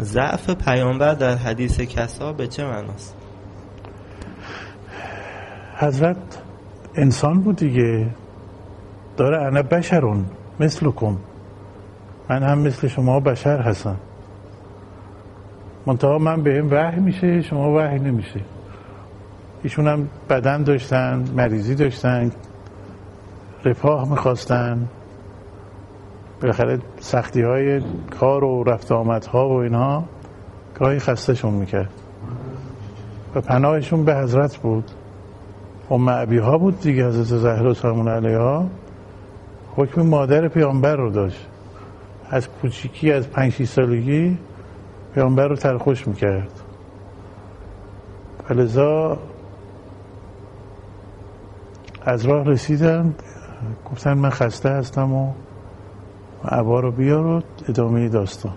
ضعف پیامبر در حدیث کسا به چه معناست؟ حضرت انسان بود دیگه. داره انا بشرون مثلکم. من هم مثل شما بشر هستم. منتها من به این وحی میشه شما وحی نمیشه. ایشون هم بدن داشتن مریضی داشتن رفاه می‌خواستن. بالاخره سختی های کار و رفت آمد ها و اینها گاهی خستشون می‌کرد. و پناهشون به حضرت بود. ام عبی ها بود دیگه حضرت زهرا سلام علیها. حکم مادر پیامبر رو داشت. از کوچیکی از پنج سالگی پیامبر رو ترخوش می‌کرد. فلزا از راه رسیدن گفتن من خسته هستم و عبا رو بیار و ادامه داستان.